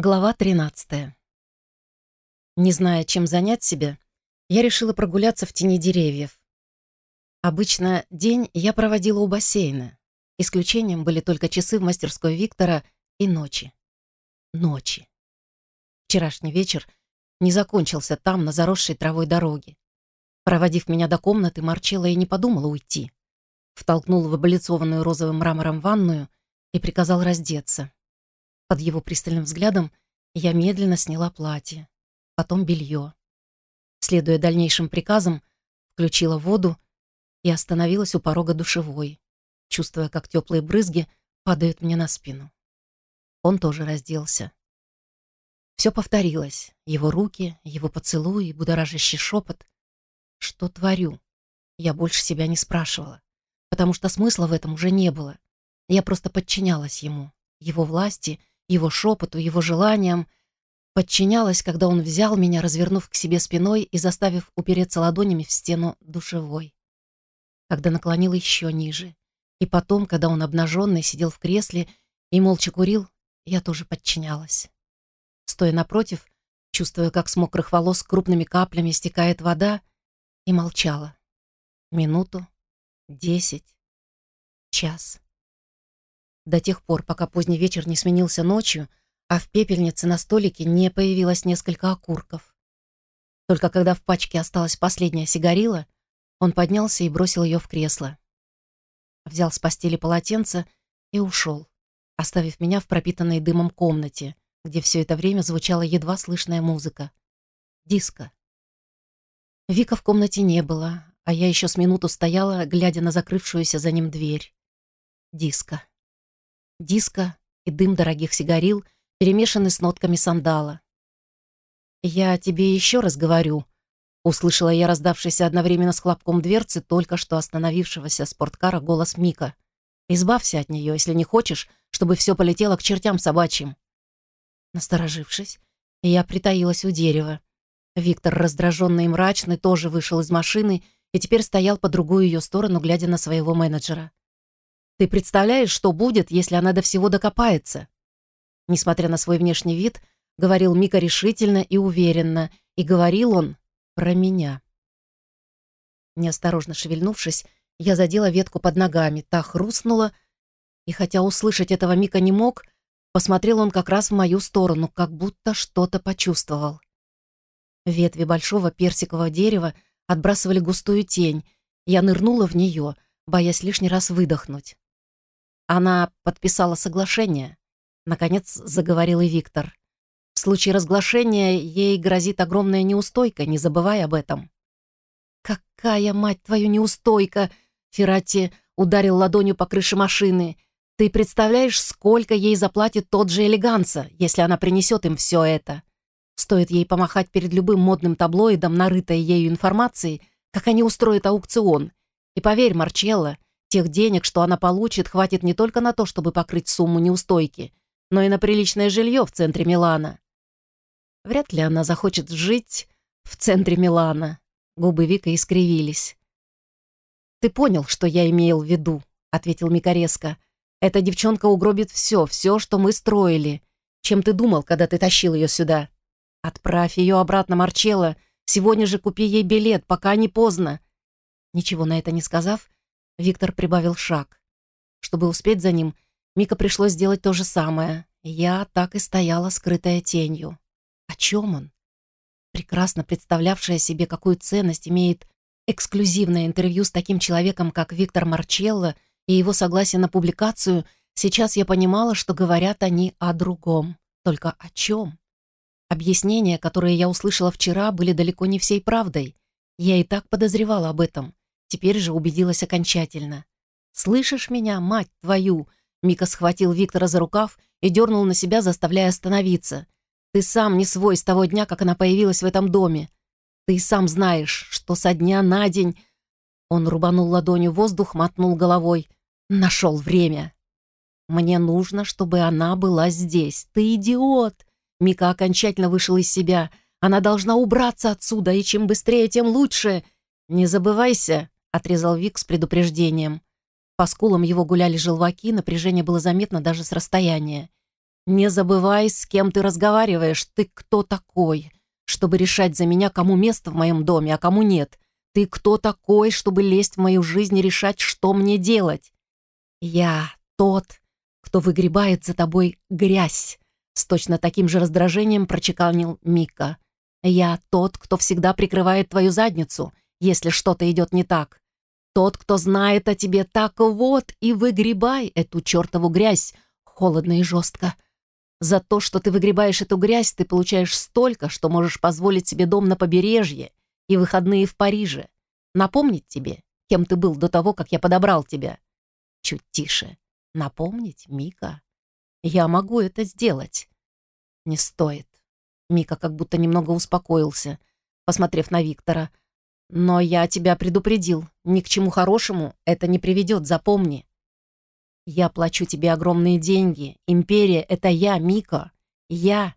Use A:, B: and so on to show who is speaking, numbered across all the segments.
A: Глава 13. Не зная, чем занять себя, я решила прогуляться в тени деревьев. Обычно день я проводила у бассейна. Исключением были только часы в мастерской Виктора и ночи. Ночи. Вчерашний вечер не закончился там, на заросшей травой дороге. Проводив меня до комнаты, Марчелла и не подумала уйти. Втолкнул в облицованную розовым мрамором ванную и приказал раздеться. Под его пристальным взглядом я медленно сняла платье, потом белье. Следуя дальнейшим приказам, включила воду и остановилась у порога душевой, чувствуя, как теплые брызги падают мне на спину. Он тоже разделся. Все повторилось. Его руки, его поцелуи, будоражащий шепот. Что творю? Я больше себя не спрашивала, потому что смысла в этом уже не было. Я просто подчинялась ему, его власти его шепоту, его желаниям, подчинялась, когда он взял меня, развернув к себе спиной и заставив упереться ладонями в стену душевой. Когда наклонил еще ниже. И потом, когда он обнаженный сидел в кресле и молча курил, я тоже подчинялась. Стоя напротив, чувствуя, как с мокрых волос крупными каплями стекает вода, и молчала. Минуту, десять, час до тех пор, пока поздний вечер не сменился ночью, а в пепельнице на столике не появилось несколько окурков. Только когда в пачке осталась последняя сигарила, он поднялся и бросил ее в кресло. Взял с постели полотенце и ушел, оставив меня в пропитанной дымом комнате, где все это время звучала едва слышная музыка. Диско. Вика в комнате не было, а я еще с минуту стояла, глядя на закрывшуюся за ним дверь. Диско диско и дым дорогих сигарил, перемешаны с нотками сандала. «Я тебе еще раз говорю», — услышала я раздавшийся одновременно с хлопком дверцы только что остановившегося спорткара голос Мика. «Избавься от нее, если не хочешь, чтобы все полетело к чертям собачьим». Насторожившись, я притаилась у дерева. Виктор, раздраженный и мрачный, тоже вышел из машины и теперь стоял по другую ее сторону, глядя на своего менеджера. Ты представляешь, что будет, если она до всего докопается?» Несмотря на свой внешний вид, говорил Мика решительно и уверенно, и говорил он про меня. Неосторожно шевельнувшись, я задела ветку под ногами, та хрустнула, и хотя услышать этого Мика не мог, посмотрел он как раз в мою сторону, как будто что-то почувствовал. Ветви большого персикового дерева отбрасывали густую тень, я нырнула в нее, боясь лишний раз выдохнуть. Она подписала соглашение. Наконец заговорил и Виктор. В случае разглашения ей грозит огромная неустойка, не забывай об этом. «Какая, мать твою, неустойка!» Ферати ударил ладонью по крыше машины. «Ты представляешь, сколько ей заплатит тот же элеганца, если она принесет им все это? Стоит ей помахать перед любым модным таблоидом, нарытой ею информацией, как они устроят аукцион. И поверь, Марчелло, Тех денег, что она получит, хватит не только на то, чтобы покрыть сумму неустойки, но и на приличное жилье в центре Милана. Вряд ли она захочет жить в центре Милана. Губы Вика искривились. «Ты понял, что я имел в виду», — ответил Мика резко. «Эта девчонка угробит все, все, что мы строили. Чем ты думал, когда ты тащил ее сюда? Отправь ее обратно, Марчелло. Сегодня же купи ей билет, пока не поздно». Ничего на это не сказав, Виктор прибавил шаг. Чтобы успеть за ним, Мика пришлось сделать то же самое. Я так и стояла, скрытая тенью. О чем он? Прекрасно представлявшая себе, какую ценность имеет эксклюзивное интервью с таким человеком, как Виктор Марчелло, и его согласие на публикацию, сейчас я понимала, что говорят они о другом. Только о чем? Объяснения, которые я услышала вчера, были далеко не всей правдой. Я и так подозревала об этом. Теперь же убедилась окончательно. «Слышишь меня, мать твою?» Мика схватил Виктора за рукав и дернул на себя, заставляя остановиться. «Ты сам не свой с того дня, как она появилась в этом доме. Ты сам знаешь, что со дня на день...» Он рубанул ладонью воздух, мотнул головой. «Нашел время!» «Мне нужно, чтобы она была здесь. Ты идиот!» Мика окончательно вышел из себя. «Она должна убраться отсюда, и чем быстрее, тем лучше!» «Не забывайся, — отрезал Вик с предупреждением. По скулам его гуляли желваки, напряжение было заметно даже с расстояния. Не забывай, с кем ты разговариваешь. Ты кто такой, чтобы решать за меня, кому место в моем доме, а кому нет? Ты кто такой, чтобы лезть в мою жизнь и решать, что мне делать? Я тот, кто выгребает за тобой грязь. С точно таким же раздражением прочеканил Мика. Я тот, кто всегда прикрывает твою задницу, если что-то идет не так. Тот, кто знает о тебе так вот, и выгребай эту чертову грязь, холодно и жестко. За то, что ты выгребаешь эту грязь, ты получаешь столько, что можешь позволить себе дом на побережье и выходные в Париже. Напомнить тебе, кем ты был до того, как я подобрал тебя. Чуть тише. Напомнить, Мика? Я могу это сделать. Не стоит. Мика как будто немного успокоился, посмотрев на Виктора. Но я тебя предупредил. Ни к чему хорошему это не приведет, запомни. Я плачу тебе огромные деньги. Империя — это я, Мика. Я.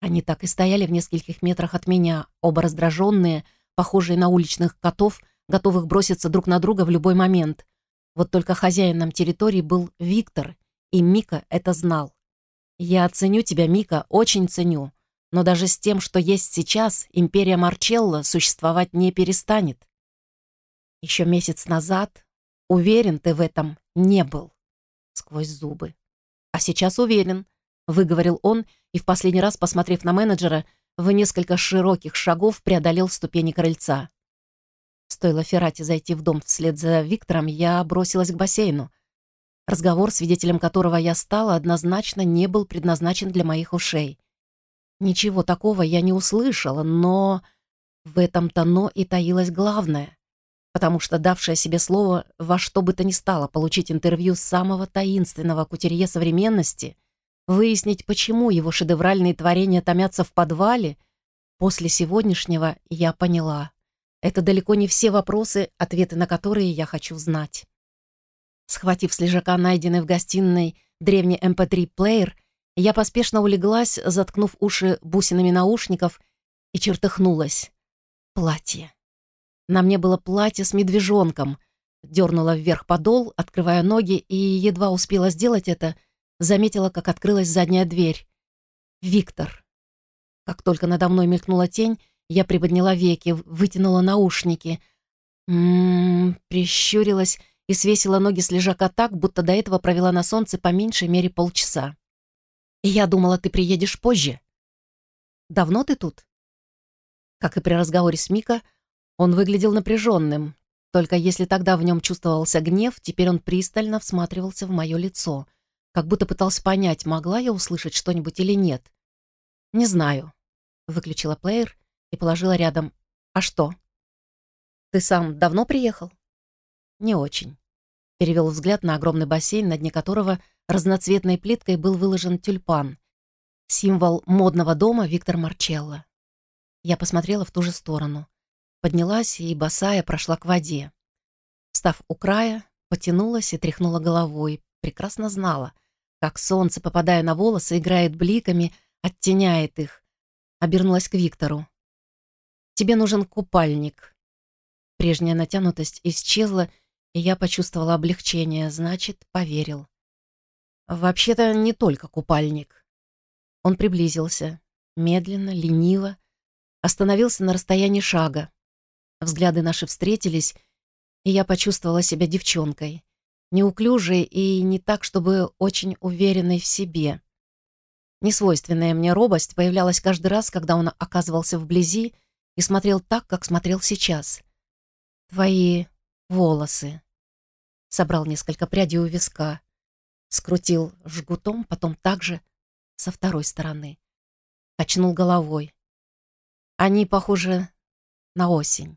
A: Они так и стояли в нескольких метрах от меня, оба раздраженные, похожие на уличных котов, готовых броситься друг на друга в любой момент. Вот только хозяином территории был Виктор, и Мика это знал. Я ценю тебя, Мика, очень ценю. Но даже с тем, что есть сейчас, империя Марчелло существовать не перестанет. Еще месяц назад, уверен, ты в этом не был сквозь зубы. «А сейчас уверен», — выговорил он и, в последний раз, посмотрев на менеджера, в несколько широких шагов преодолел ступени крыльца. Стоило Феррати зайти в дом вслед за Виктором, я бросилась к бассейну. Разговор, свидетелем которого я стала, однозначно не был предназначен для моих ушей. Ничего такого я не услышала, но в этом-то но и таилось главное потому что давшая себе слово во что бы то ни стало получить интервью самого таинственного кутерье современности, выяснить, почему его шедевральные творения томятся в подвале, после сегодняшнего я поняла. Это далеко не все вопросы, ответы на которые я хочу знать. Схватив с лежака найденный в гостиной древний MP3-плеер, эм я поспешно улеглась, заткнув уши бусинами наушников, и чертыхнулась. Платье. На мне было платье с медвежонком. Дернула вверх подол, открывая ноги, и едва успела сделать это, заметила, как открылась задняя дверь. «Виктор». Как только надо мной мелькнула тень, я приподняла веки, вытянула наушники. М-м, прищурилась и свесила ноги с лежака так, будто до этого провела на солнце по меньшей мере полчаса. «Я думала, ты приедешь позже». «Давно ты тут?» Как и при разговоре с Мика, он выглядел напряженным. Только если тогда в нем чувствовался гнев, теперь он пристально всматривался в мое лицо, как будто пытался понять, могла я услышать что-нибудь или нет. «Не знаю», — выключила плеер и положила рядом. «А что?» «Ты сам давно приехал?» «Не очень», — перевел взгляд на огромный бассейн, на дне которого разноцветной плиткой был выложен тюльпан, символ модного дома Виктор Марчелло. Я посмотрела в ту же сторону. Поднялась и, босая, прошла к воде. Встав у края, потянулась и тряхнула головой. Прекрасно знала, как солнце, попадая на волосы, играет бликами, оттеняет их. Обернулась к Виктору. «Тебе нужен купальник». Прежняя натянутость исчезла, и я почувствовала облегчение, значит, поверил. «Вообще-то не только купальник». Он приблизился, медленно, лениво, остановился на расстоянии шага. Взгляды наши встретились, и я почувствовала себя девчонкой. Неуклюжей и не так, чтобы очень уверенной в себе. Несвойственная мне робость появлялась каждый раз, когда он оказывался вблизи и смотрел так, как смотрел сейчас. «Твои волосы». Собрал несколько прядей у виска. Скрутил жгутом, потом также со второй стороны. Качнул головой. Они похожи на осень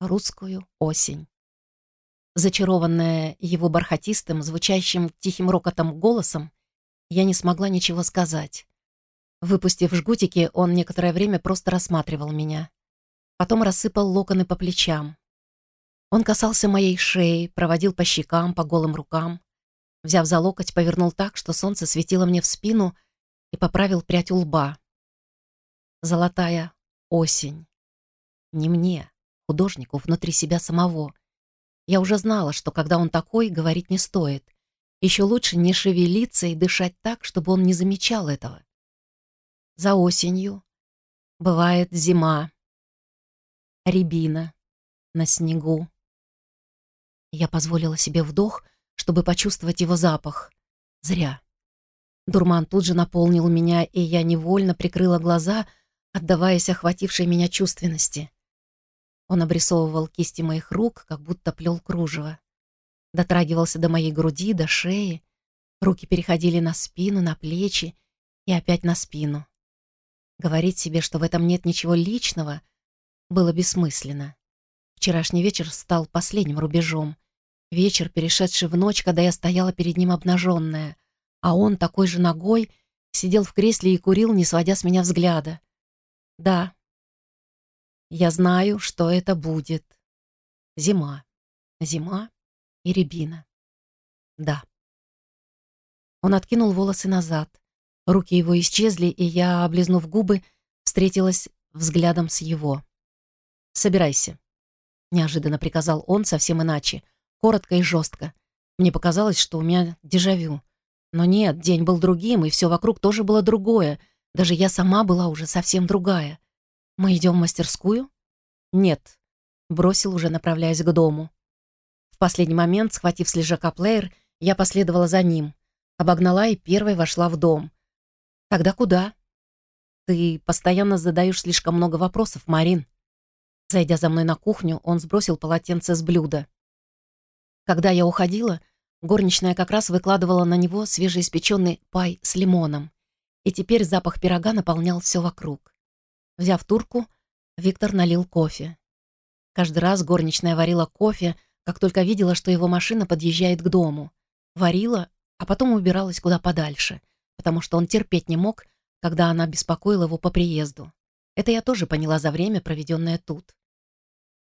A: русскую осень. Зачарованная его бархатистым, звучащим тихим рокотом голосом, я не смогла ничего сказать. Выпустив жгутики, он некоторое время просто рассматривал меня. Потом рассыпал локоны по плечам. Он касался моей шеи, проводил по щекам, по голым рукам. Взяв за локоть, повернул так, что солнце светило мне в спину и поправил прядь у лба. Золотая осень. Не мне художнику внутри себя самого. Я уже знала, что когда он такой, говорить не стоит. Еще лучше не шевелиться и дышать так, чтобы он не замечал этого. За осенью бывает зима, рябина на снегу. Я позволила себе вдох, чтобы почувствовать его запах. Зря. Дурман тут же наполнил меня, и я невольно прикрыла глаза, отдаваясь охватившей меня чувственности. Он обрисовывал кисти моих рук, как будто плел кружево. Дотрагивался до моей груди, до шеи. Руки переходили на спину, на плечи и опять на спину. Говорить себе, что в этом нет ничего личного, было бессмысленно. Вчерашний вечер стал последним рубежом. Вечер, перешедший в ночь, когда я стояла перед ним обнаженная, а он такой же ногой сидел в кресле и курил, не сводя с меня взгляда. Да, я знаю, что это будет. Зима. Зима и рябина. Да. Он откинул волосы назад. Руки его исчезли, и я, облизнув губы, встретилась взглядом с его. «Собирайся», — неожиданно приказал он совсем иначе, коротко и жестко. Мне показалось, что у меня дежавю. Но нет, день был другим, и все вокруг тоже было другое. Даже я сама была уже совсем другая. «Мы идем в мастерскую?» «Нет», — бросил уже, направляясь к дому. В последний момент, схватив с лежака плеер, я последовала за ним, обогнала и первой вошла в дом. «Тогда куда?» «Ты постоянно задаешь слишком много вопросов, Марин». Зайдя за мной на кухню, он сбросил полотенце с блюда. Когда я уходила, горничная как раз выкладывала на него свежеиспеченный пай с лимоном, и теперь запах пирога наполнял все вокруг. Взяв турку, Виктор налил кофе. Каждый раз горничная варила кофе, как только видела, что его машина подъезжает к дому. Варила, а потом убиралась куда подальше, потому что он терпеть не мог, когда она беспокоила его по приезду. Это я тоже поняла за время, проведенное тут.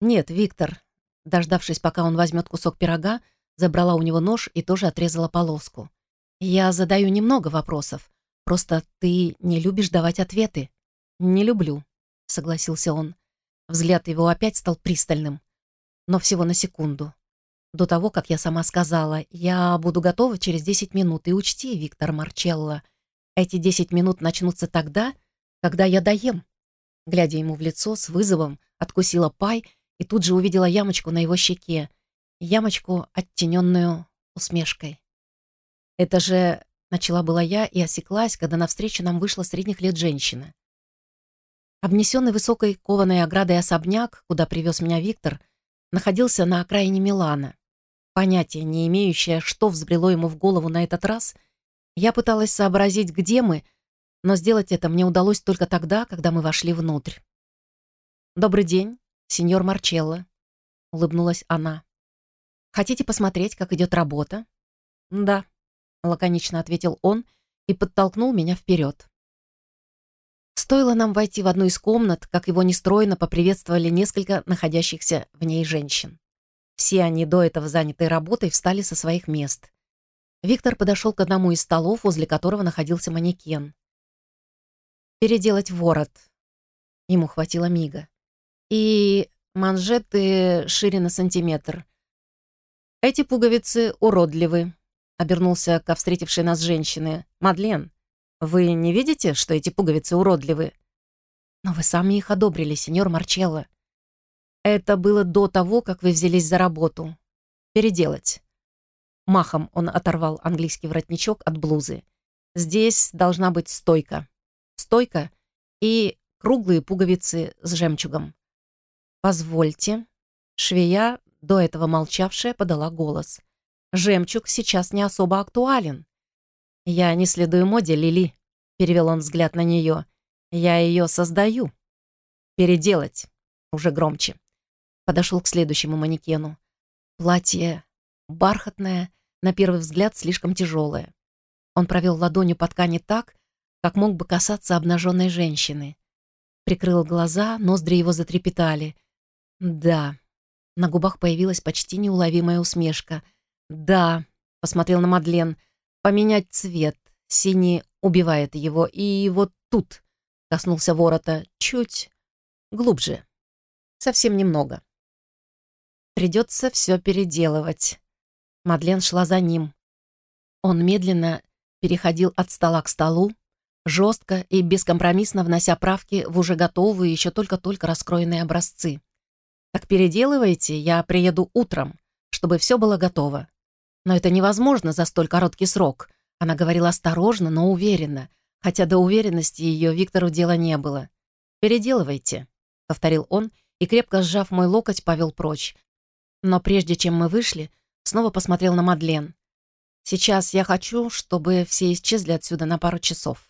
A: «Нет, Виктор», дождавшись, пока он возьмет кусок пирога, забрала у него нож и тоже отрезала полоску. «Я задаю немного вопросов. Просто ты не любишь давать ответы». «Не люблю», — согласился он. Взгляд его опять стал пристальным. Но всего на секунду. До того, как я сама сказала, я буду готова через десять минут. И учти, Виктор Марчелло, эти десять минут начнутся тогда, когда я доем. Глядя ему в лицо с вызовом, откусила пай и тут же увидела ямочку на его щеке. Ямочку, оттененную усмешкой. «Это же...» — начала была я и осеклась, когда навстречу нам вышла средних лет женщина. Обнесенный высокой кованой оградой особняк, куда привез меня Виктор, находился на окраине Милана. Понятия не имеющее, что взбрело ему в голову на этот раз, я пыталась сообразить, где мы, но сделать это мне удалось только тогда, когда мы вошли внутрь. «Добрый день, сеньор Марчелло», — улыбнулась она. «Хотите посмотреть, как идет работа?» «Да», — лаконично ответил он и подтолкнул меня вперед. Стоило нам войти в одну из комнат, как его нестройно поприветствовали несколько находящихся в ней женщин. Все они, до этого занятой работой, встали со своих мест. Виктор подошел к одному из столов, возле которого находился манекен. «Переделать ворот». Ему хватило мига. «И манжеты шире на сантиметр. Эти пуговицы уродливы», — обернулся ко встретившей нас женщине. «Мадлен, вы не видите, что эти пуговицы уродливы? Но вы сами их одобрили, сеньор Марчелло. Это было до того, как вы взялись за работу. Переделать. Махом он оторвал английский воротничок от блузы. Здесь должна быть стойка. Стойка и круглые пуговицы с жемчугом. «Позвольте». Швея, до этого молчавшая, подала голос. «Жемчуг сейчас не особо актуален. «Я не следую моде, Лили», — перевел он взгляд на нее. «Я ее создаю». «Переделать». Уже громче. Подошел к следующему манекену. Платье бархатное, на первый взгляд слишком тяжелое. Он провел ладонью по ткани так, как мог бы касаться обнаженной женщины. Прикрыл глаза, ноздри его затрепетали. «Да». На губах появилась почти неуловимая усмешка. «Да», — посмотрел на Мадлен, — поменять цвет. Синий убивает его. И вот тут коснулся ворота чуть глубже. Совсем немного. Придется все переделывать. Мадлен шла за ним. Он медленно переходил от стола к столу, жестко и бескомпромиссно внося правки в уже готовые, еще только-только раскроенные образцы. «Так переделывайте, я приеду утром, чтобы все было готово». «Но это невозможно за столь короткий срок», она говорила осторожно, но уверенно, хотя до уверенности ее Виктору дела не было. «Переделывайте», — повторил он и, крепко сжав мой локоть, повел прочь. Но прежде чем мы вышли, снова посмотрел на Мадлен. «Сейчас я хочу, чтобы все исчезли отсюда на пару часов.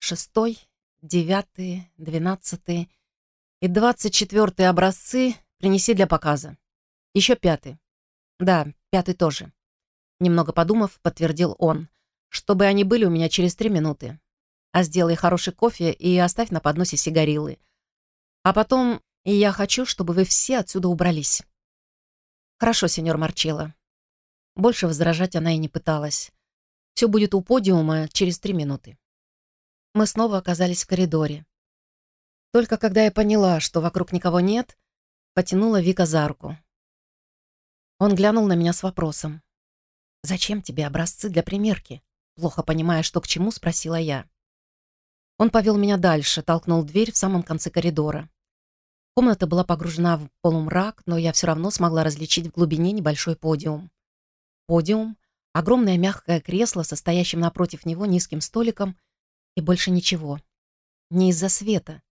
A: Шестой, девятый, двенадцатый и двадцать четвертый образцы принеси для показа. Еще пятый. Да, пятый тоже». Немного подумав, подтвердил он, чтобы они были у меня через три минуты. А сделай хороший кофе и оставь на подносе сигарилы. А потом я хочу, чтобы вы все отсюда убрались. Хорошо, сеньор Марчелло. Больше возражать она и не пыталась. Все будет у подиума через три минуты. Мы снова оказались в коридоре. Только когда я поняла, что вокруг никого нет, потянула Вика за руку. Он глянул на меня с вопросом. «Зачем тебе образцы для примерки?» Плохо понимая, что к чему, спросила я. Он повел меня дальше, толкнул дверь в самом конце коридора. Комната была погружена в полумрак, но я все равно смогла различить в глубине небольшой подиум. Подиум, огромное мягкое кресло, состоящим напротив него низким столиком, и больше ничего. Не из-за света.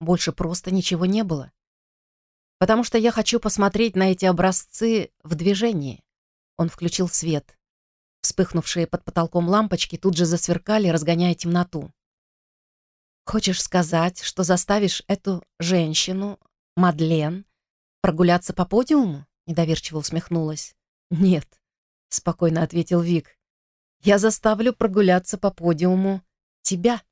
A: Больше просто ничего не было. Потому что я хочу посмотреть на эти образцы в движении. Он включил свет. Вспыхнувшие под потолком лампочки тут же засверкали, разгоняя темноту. «Хочешь сказать, что заставишь эту женщину, Мадлен, прогуляться по подиуму?» Недоверчиво усмехнулась. «Нет», — спокойно ответил Вик. «Я заставлю прогуляться по подиуму тебя».